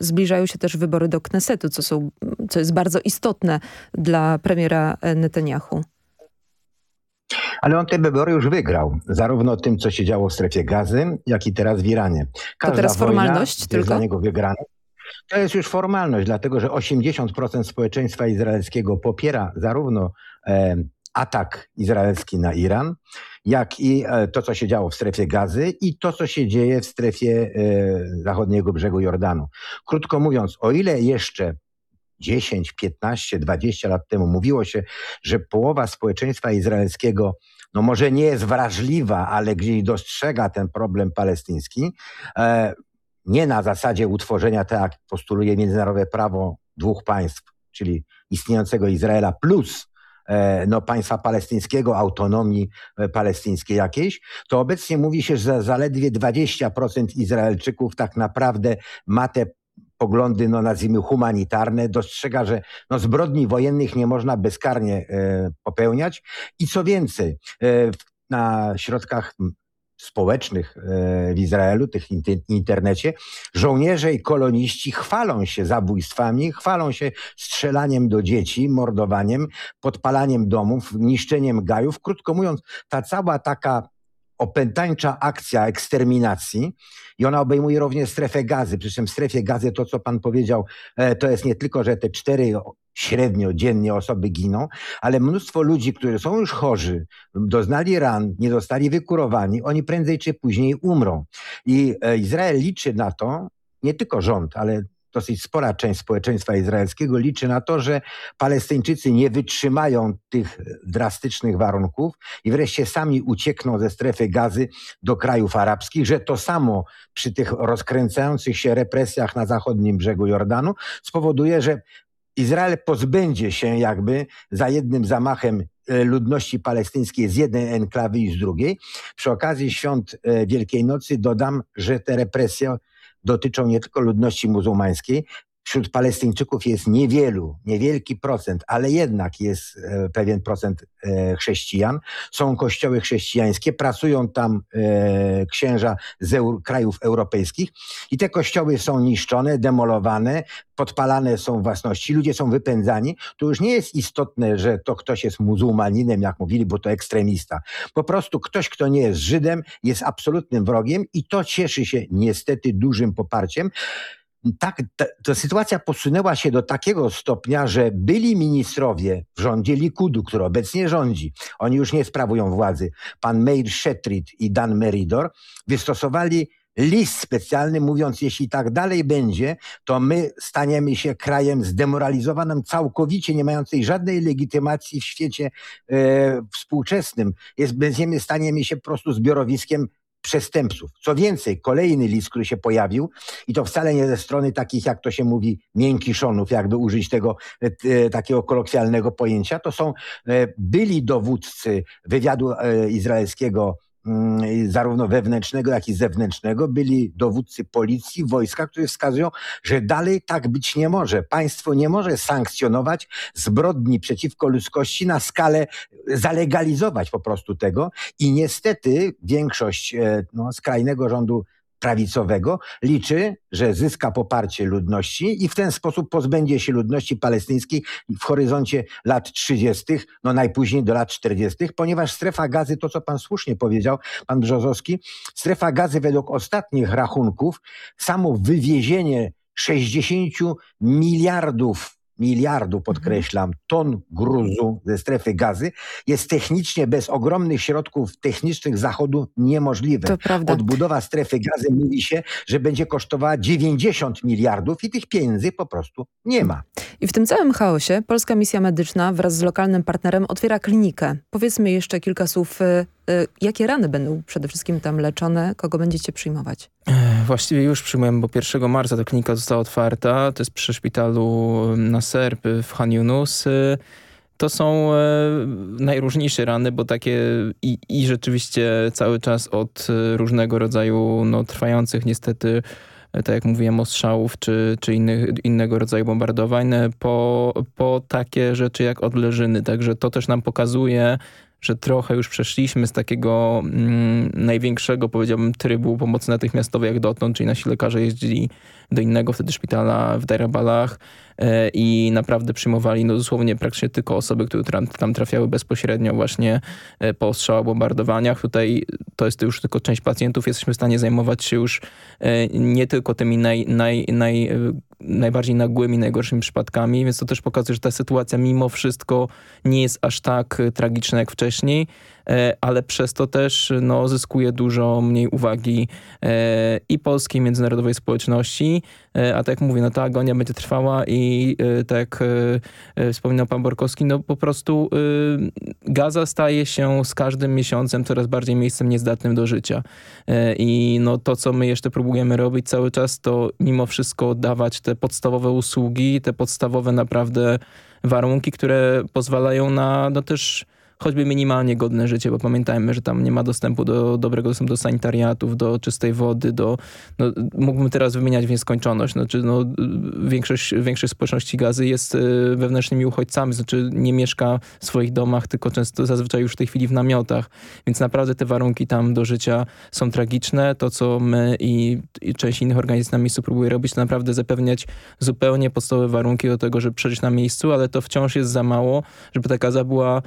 zbliżają się też wybory do Knesetu, co, są, co jest bardzo istotne dla premiera Netanyahu. Ale on te wybory już wygrał. Zarówno tym, co się działo w strefie gazy, jak i teraz w Iranie. Każda to teraz formalność tylko? dla niego wygrana. To jest już formalność, dlatego że 80% społeczeństwa izraelskiego popiera zarówno e, atak izraelski na Iran, jak i e, to, co się działo w strefie gazy i to, co się dzieje w strefie e, zachodniego brzegu Jordanu. Krótko mówiąc, o ile jeszcze 10, 15, 20 lat temu mówiło się, że połowa społeczeństwa izraelskiego no może nie jest wrażliwa, ale gdzieś dostrzega ten problem palestyński, e, nie na zasadzie utworzenia, tak jak postuluje międzynarodowe prawo, dwóch państw, czyli istniejącego Izraela plus no, państwa palestyńskiego, autonomii e, palestyńskiej jakiejś, to obecnie mówi się, że zaledwie 20% Izraelczyków tak naprawdę ma te poglądy, no nazwijmy humanitarne, dostrzega, że no, zbrodni wojennych nie można bezkarnie e, popełniać. I co więcej, e, na środkach społecznych e, w Izraelu, tych internecie, żołnierze i koloniści chwalą się zabójstwami, chwalą się strzelaniem do dzieci, mordowaniem, podpalaniem domów, niszczeniem gajów. Krótko mówiąc, ta cała taka opętańcza akcja eksterminacji i ona obejmuje również strefę gazy. Przy czym w strefie gazy to, co pan powiedział, e, to jest nie tylko, że te cztery średnio dziennie osoby giną, ale mnóstwo ludzi, którzy są już chorzy, doznali ran, nie zostali wykurowani, oni prędzej czy później umrą. I e, Izrael liczy na to, nie tylko rząd, ale dosyć spora część społeczeństwa izraelskiego liczy na to, że Palestyńczycy nie wytrzymają tych drastycznych warunków i wreszcie sami uciekną ze strefy gazy do krajów arabskich, że to samo przy tych rozkręcających się represjach na zachodnim brzegu Jordanu spowoduje, że Izrael pozbędzie się jakby za jednym zamachem e, ludności palestyńskiej z jednej enklawy i z drugiej. Przy okazji świąt e, Wielkiej Nocy dodam, że te represje dotyczą nie tylko ludności muzułmańskiej, Wśród Palestyńczyków jest niewielu, niewielki procent, ale jednak jest e, pewien procent e, chrześcijan. Są kościoły chrześcijańskie, pracują tam e, księża z krajów europejskich i te kościoły są niszczone, demolowane, podpalane są własności, ludzie są wypędzani. To już nie jest istotne, że to ktoś jest muzułmaninem, jak mówili, bo to ekstremista. Po prostu ktoś, kto nie jest Żydem, jest absolutnym wrogiem i to cieszy się niestety dużym poparciem tak, ta, ta, sytuacja posunęła się do takiego stopnia, że byli ministrowie w rządzie Likudu, który obecnie rządzi, oni już nie sprawują władzy, pan Meir Shetrit i Dan Meridor, wystosowali list specjalny mówiąc, jeśli tak dalej będzie, to my staniemy się krajem zdemoralizowanym, całkowicie nie mającej żadnej legitymacji w świecie e, współczesnym. Jest, będziemy, staniemy się po prostu zbiorowiskiem przestępców. Co więcej, kolejny list, który się pojawił i to wcale nie ze strony takich, jak to się mówi, miękiszonów, jakby użyć tego e, e takiego kolokwialnego pojęcia, to są e, byli dowódcy wywiadu e, izraelskiego zarówno wewnętrznego, jak i zewnętrznego, byli dowódcy policji, wojska, którzy wskazują, że dalej tak być nie może. Państwo nie może sankcjonować zbrodni przeciwko ludzkości na skalę, zalegalizować po prostu tego i niestety większość e, no, skrajnego rządu prawicowego liczy, że zyska poparcie ludności i w ten sposób pozbędzie się ludności palestyńskiej w horyzoncie lat 30., no najpóźniej do lat 40., ponieważ strefa gazy, to co pan słusznie powiedział, pan Brzozowski, strefa gazy według ostatnich rachunków, samo wywiezienie 60 miliardów miliardu, podkreślam, ton gruzu ze strefy gazy jest technicznie bez ogromnych środków technicznych Zachodu niemożliwe. To prawda. Odbudowa strefy gazy mówi się, że będzie kosztowała 90 miliardów i tych pieniędzy po prostu nie ma. I w tym całym chaosie Polska Misja Medyczna wraz z lokalnym partnerem otwiera klinikę. Powiedzmy jeszcze kilka słów y, Y, jakie rany będą przede wszystkim tam leczone? Kogo będziecie przyjmować? Właściwie już przyjmujemy, bo 1 marca ta klinika została otwarta. To jest przy szpitalu na Serb w Han Yunus. To są e, najróżniejsze rany, bo takie i, i rzeczywiście cały czas od różnego rodzaju no, trwających niestety tak jak mówiłem, ostrzałów czy, czy innych, innego rodzaju bombardowań, po, po takie rzeczy jak odleżyny. Także to też nam pokazuje, że trochę już przeszliśmy z takiego mm, największego, powiedziałbym, trybu pomocy natychmiastowej jak dotąd, czyli nasi lekarze jeździli do innego wtedy szpitala w Darabalach e, i naprawdę przyjmowali no dosłownie praktycznie tylko osoby, które tam, tam trafiały bezpośrednio właśnie e, po ostrzałach, bombardowaniach. Tutaj to jest już tylko część pacjentów. Jesteśmy w stanie zajmować się już e, nie tylko tymi naj, naj, naj, najbardziej nagłymi, najgorszymi przypadkami, więc to też pokazuje, że ta sytuacja mimo wszystko nie jest aż tak tragiczna jak wcześniej. E, ale przez to też no, zyskuje dużo mniej uwagi e, i polskiej, międzynarodowej społeczności, e, a tak jak mówię, no ta agonia będzie trwała i tak jak wspominał pan Borkowski, no po prostu Gaza staje się z każdym miesiącem coraz bardziej miejscem niezdatnym do życia. I no to, co my jeszcze próbujemy robić cały czas, to mimo wszystko dawać te podstawowe usługi, te podstawowe naprawdę warunki, które pozwalają na no też choćby minimalnie godne życie, bo pamiętajmy, że tam nie ma dostępu do dobrego dostępu do sanitariatów, do czystej wody, do, no, mógłbym teraz wymieniać w nieskończoność, znaczy no, większość, większość społeczności gazy jest y, wewnętrznymi uchodźcami, znaczy nie mieszka w swoich domach, tylko często zazwyczaj już w tej chwili w namiotach, więc naprawdę te warunki tam do życia są tragiczne. To, co my i, i część innych organizacji na miejscu próbuje robić, to naprawdę zapewniać zupełnie podstawowe warunki do tego, żeby przeżyć na miejscu, ale to wciąż jest za mało, żeby ta gaza była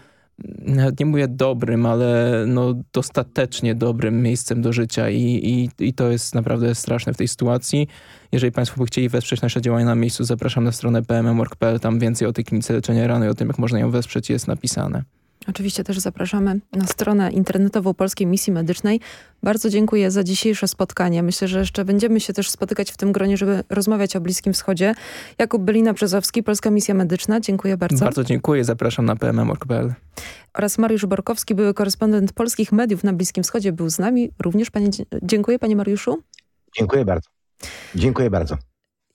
nawet nie mówię dobrym, ale no dostatecznie dobrym miejscem do życia i, i, i to jest naprawdę straszne w tej sytuacji. Jeżeli Państwo by chcieli wesprzeć nasze działania na miejscu, zapraszam na stronę pmm.org.pl, tam więcej o tej klinice leczenia rany i o tym, jak można ją wesprzeć jest napisane. Oczywiście też zapraszamy na stronę internetową Polskiej Misji Medycznej. Bardzo dziękuję za dzisiejsze spotkanie. Myślę, że jeszcze będziemy się też spotykać w tym gronie, żeby rozmawiać o Bliskim Wschodzie. Jakub Bylina-Brzezowski, Polska Misja Medyczna. Dziękuję bardzo. Bardzo dziękuję. Zapraszam na pmm.pl. Oraz Mariusz Borkowski, były korespondent polskich mediów na Bliskim Wschodzie, był z nami. Również panie, dziękuję panie Mariuszu. Dziękuję bardzo. Dziękuję bardzo.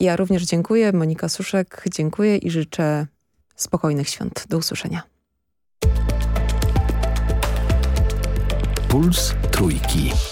Ja również dziękuję. Monika Suszek, dziękuję i życzę spokojnych świąt. Do usłyszenia. Puls Trójki.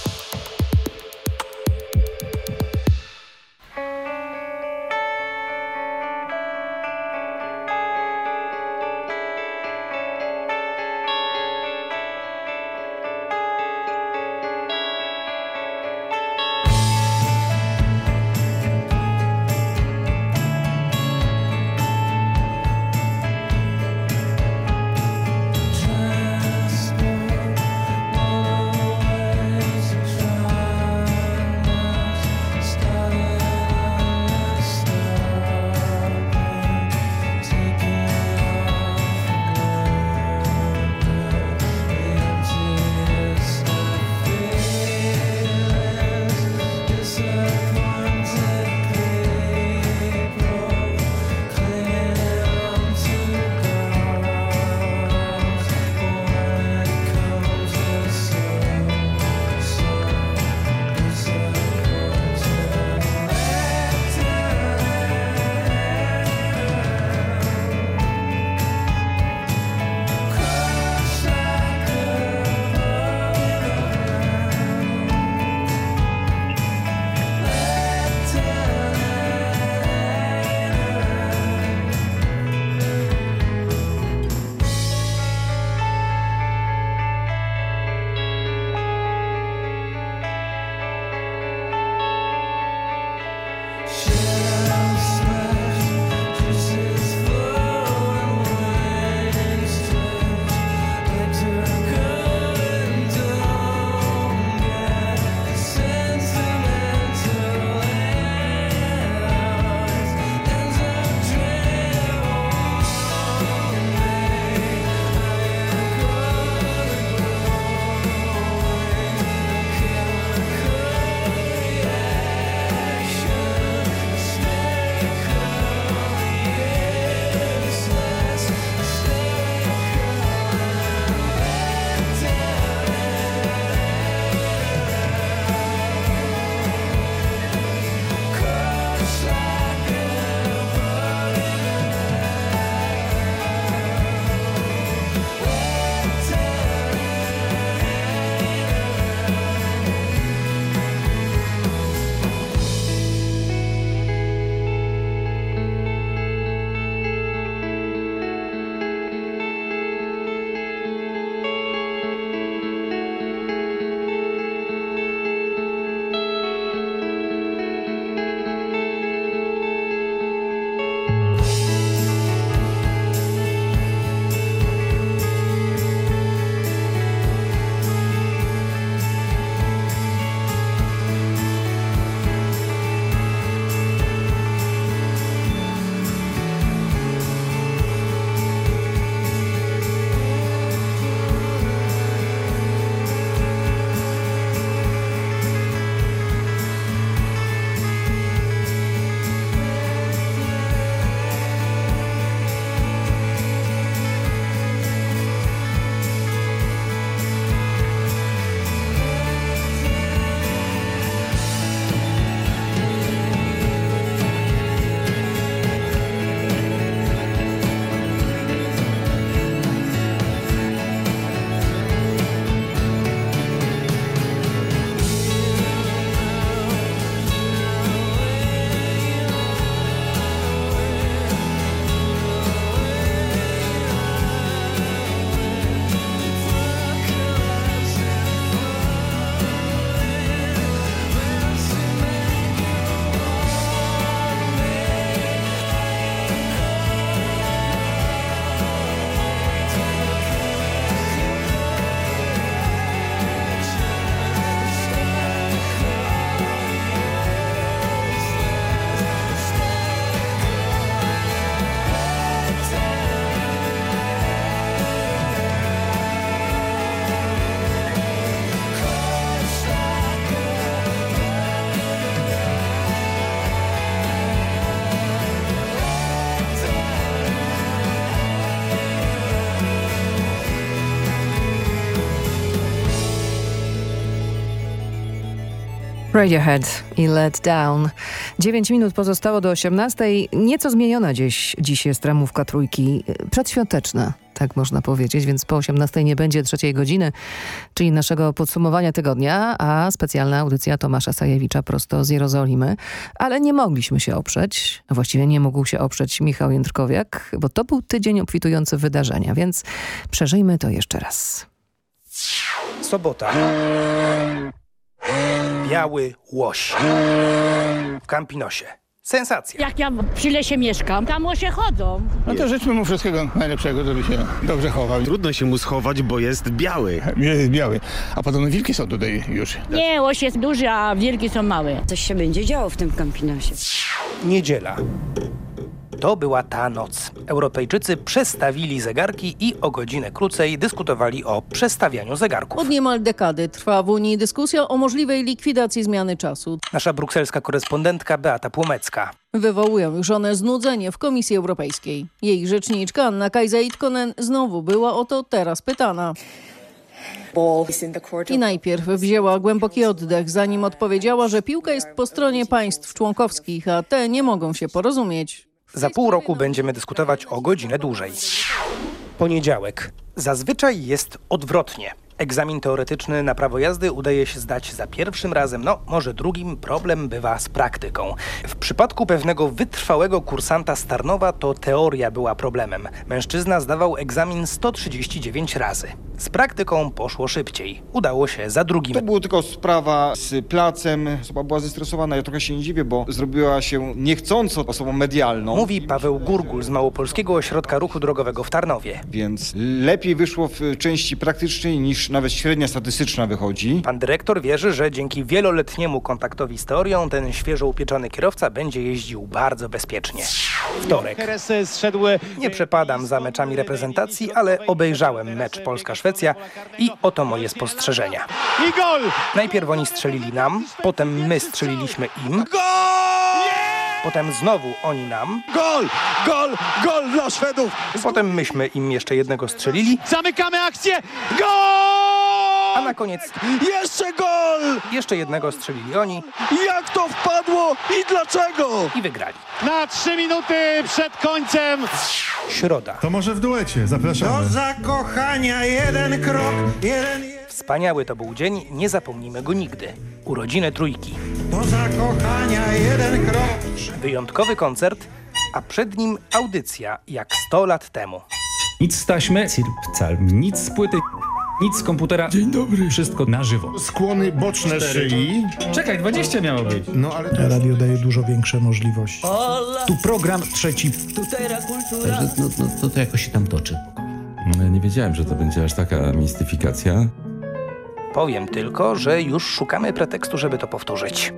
Radiohead i Let Down. 9 minut pozostało do 18. Nieco zmieniona dziś, dziś jest ramówka trójki. Przedświąteczna, tak można powiedzieć, więc po 18 nie będzie trzeciej godziny, czyli naszego podsumowania tygodnia, a specjalna audycja Tomasza Sajewicza prosto z Jerozolimy. Ale nie mogliśmy się oprzeć, a właściwie nie mógł się oprzeć Michał Jędrkowiak, bo to był tydzień obfitujący wydarzenia, więc przeżyjmy to jeszcze raz. Sobota. Biały łoś. W Campinosie. Sensacja. Jak ja przy lesie mieszkam, tam łosie chodzą. No to życzmy mu wszystkiego najlepszego, żeby się dobrze chował. Trudno się mu schować, bo jest biały. Jest biały. A podobno wilki są tutaj już. Nie, łoś jest duży, a wielki są małe. Coś się będzie działo w tym Campinosie. Niedziela. To była ta noc. Europejczycy przestawili zegarki i o godzinę krócej dyskutowali o przestawianiu zegarków. Od niemal dekady trwa w Unii dyskusja o możliwej likwidacji zmiany czasu. Nasza brukselska korespondentka Beata Płomecka. Wywołują już one znudzenie w Komisji Europejskiej. Jej rzeczniczka Anna Kajza-Itkonen znowu była o to teraz pytana. I najpierw wzięła głęboki oddech, zanim odpowiedziała, że piłka jest po stronie państw członkowskich, a te nie mogą się porozumieć. Za pół roku będziemy dyskutować o godzinę dłużej. Poniedziałek. Zazwyczaj jest odwrotnie. Egzamin teoretyczny na prawo jazdy udaje się zdać za pierwszym razem, no może drugim problem bywa z praktyką. W przypadku pewnego wytrwałego kursanta z Tarnowa to teoria była problemem. Mężczyzna zdawał egzamin 139 razy. Z praktyką poszło szybciej. Udało się za drugim. To była tylko sprawa z placem. Osoba była zestresowana. Ja trochę się nie dziwię, bo zrobiła się niechcąco osobą medialną. Mówi Paweł Gurgul z Małopolskiego Ośrodka Ruchu Drogowego w Tarnowie. Więc lepiej wyszło w części praktycznej niż nawet średnia statystyczna wychodzi. Pan dyrektor wierzy, że dzięki wieloletniemu kontaktowi z teorią ten świeżo upieczony kierowca będzie jeździł bardzo bezpiecznie. Wtorek. Nie przepadam za meczami reprezentacji, ale obejrzałem mecz Polska-Szwecja i oto moje spostrzeżenia. I gol! Najpierw oni strzelili nam, potem my strzeliliśmy im. Potem znowu oni nam. Gol! Gol! Gol dla Szwedów! Potem myśmy im jeszcze jednego strzelili. Zamykamy akcję! Gol! A na koniec Jeszcze gol! jeszcze jednego strzelili oni Jak to wpadło i dlaczego? i wygrali. Na trzy minuty przed końcem. Środa. To może w duecie, zapraszamy. Do zakochania jeden krok, jeden... Wspaniały to był dzień, nie zapomnimy go nigdy. Urodziny trójki. Do zakochania jeden krok. Wyjątkowy koncert, a przed nim audycja jak 100 lat temu. Nic z taśmy, cirpcal, nic z płyty, nic z komputera. Dzień dobry. Wszystko na żywo. Skłony boczne szyi. Czekaj, 20 miało być. No ale to... Radio daje dużo większe możliwości. Tu program trzeci. Także no, no, to, to jakoś się tam toczy. Nie wiedziałem, że to będzie aż taka mistyfikacja. Powiem tylko, że już szukamy pretekstu, żeby to powtórzyć.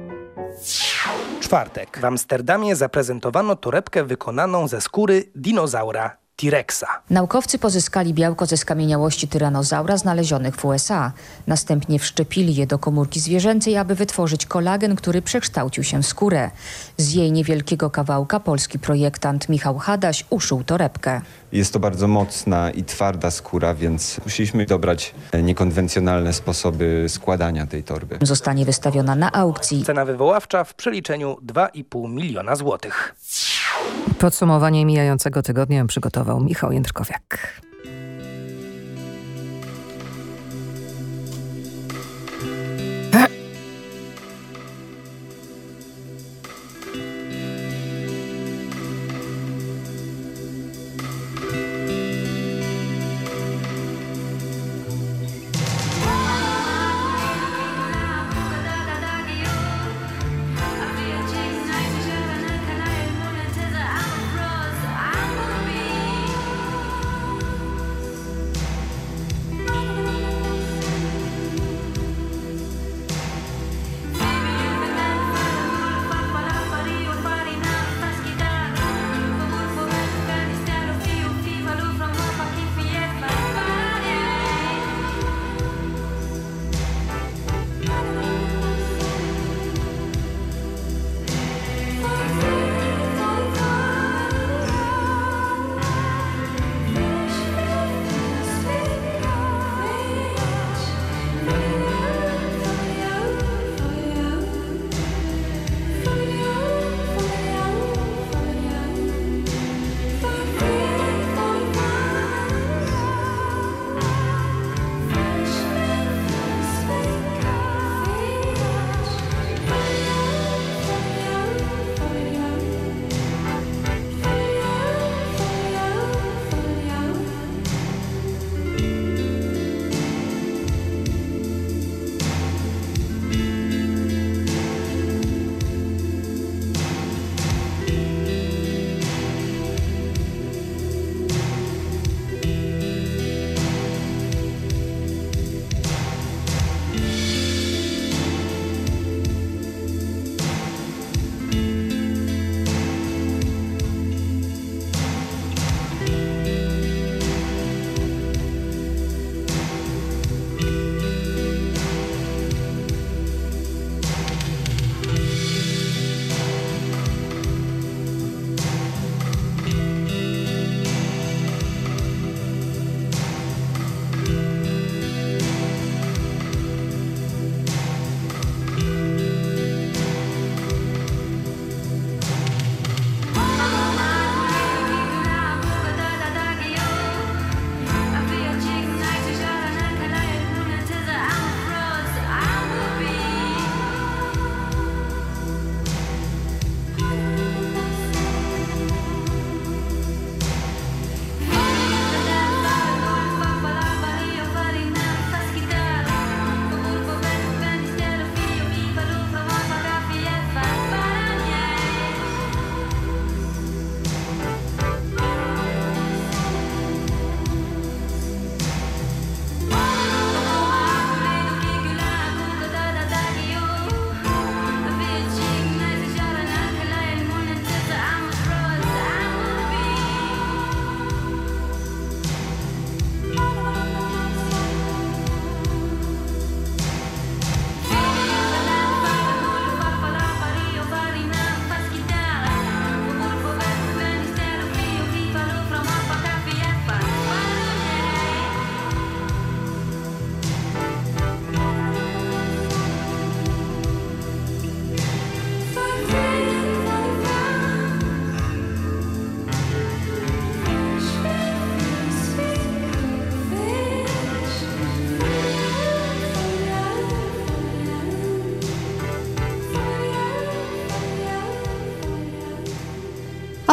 Czwartek. W Amsterdamie zaprezentowano torebkę wykonaną ze skóry dinozaura T-Rexa. Naukowcy pozyskali białko ze skamieniałości tyranozaura znalezionych w USA. Następnie wszczepili je do komórki zwierzęcej, aby wytworzyć kolagen, który przekształcił się w skórę. Z jej niewielkiego kawałka polski projektant Michał Hadaś uszył torebkę. Jest to bardzo mocna i twarda skóra, więc musieliśmy dobrać niekonwencjonalne sposoby składania tej torby. Zostanie wystawiona na aukcji. Cena wywoławcza w przeliczeniu 2,5 miliona złotych. Podsumowanie mijającego tygodnia przygotował Michał Jędrkowiak.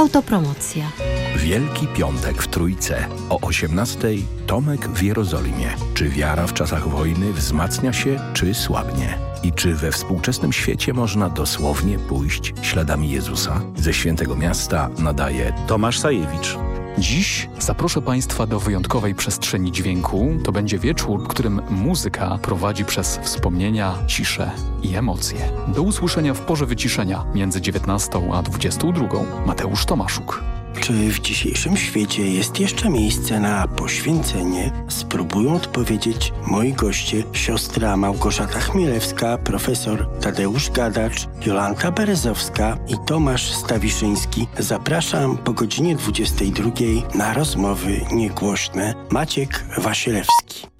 Autopromocja. Wielki Piątek w Trójce. O 18:00 Tomek w Jerozolimie. Czy wiara w czasach wojny wzmacnia się, czy słabnie? I czy we współczesnym świecie można dosłownie pójść śladami Jezusa? Ze Świętego Miasta nadaje Tomasz Sajewicz. Dziś zaproszę Państwa do wyjątkowej przestrzeni dźwięku. To będzie wieczór, w którym muzyka prowadzi przez wspomnienia, ciszę i emocje. Do usłyszenia w porze wyciszenia między 19 a 22. Mateusz Tomaszuk. Czy w dzisiejszym świecie jest jeszcze miejsce na poświęcenie? Spróbują odpowiedzieć moi goście, siostra Małgorzata Chmielewska, profesor Tadeusz Gadacz, Jolanta Berezowska i Tomasz Stawiszyński. Zapraszam po godzinie 22 na rozmowy niegłośne. Maciek Wasilewski.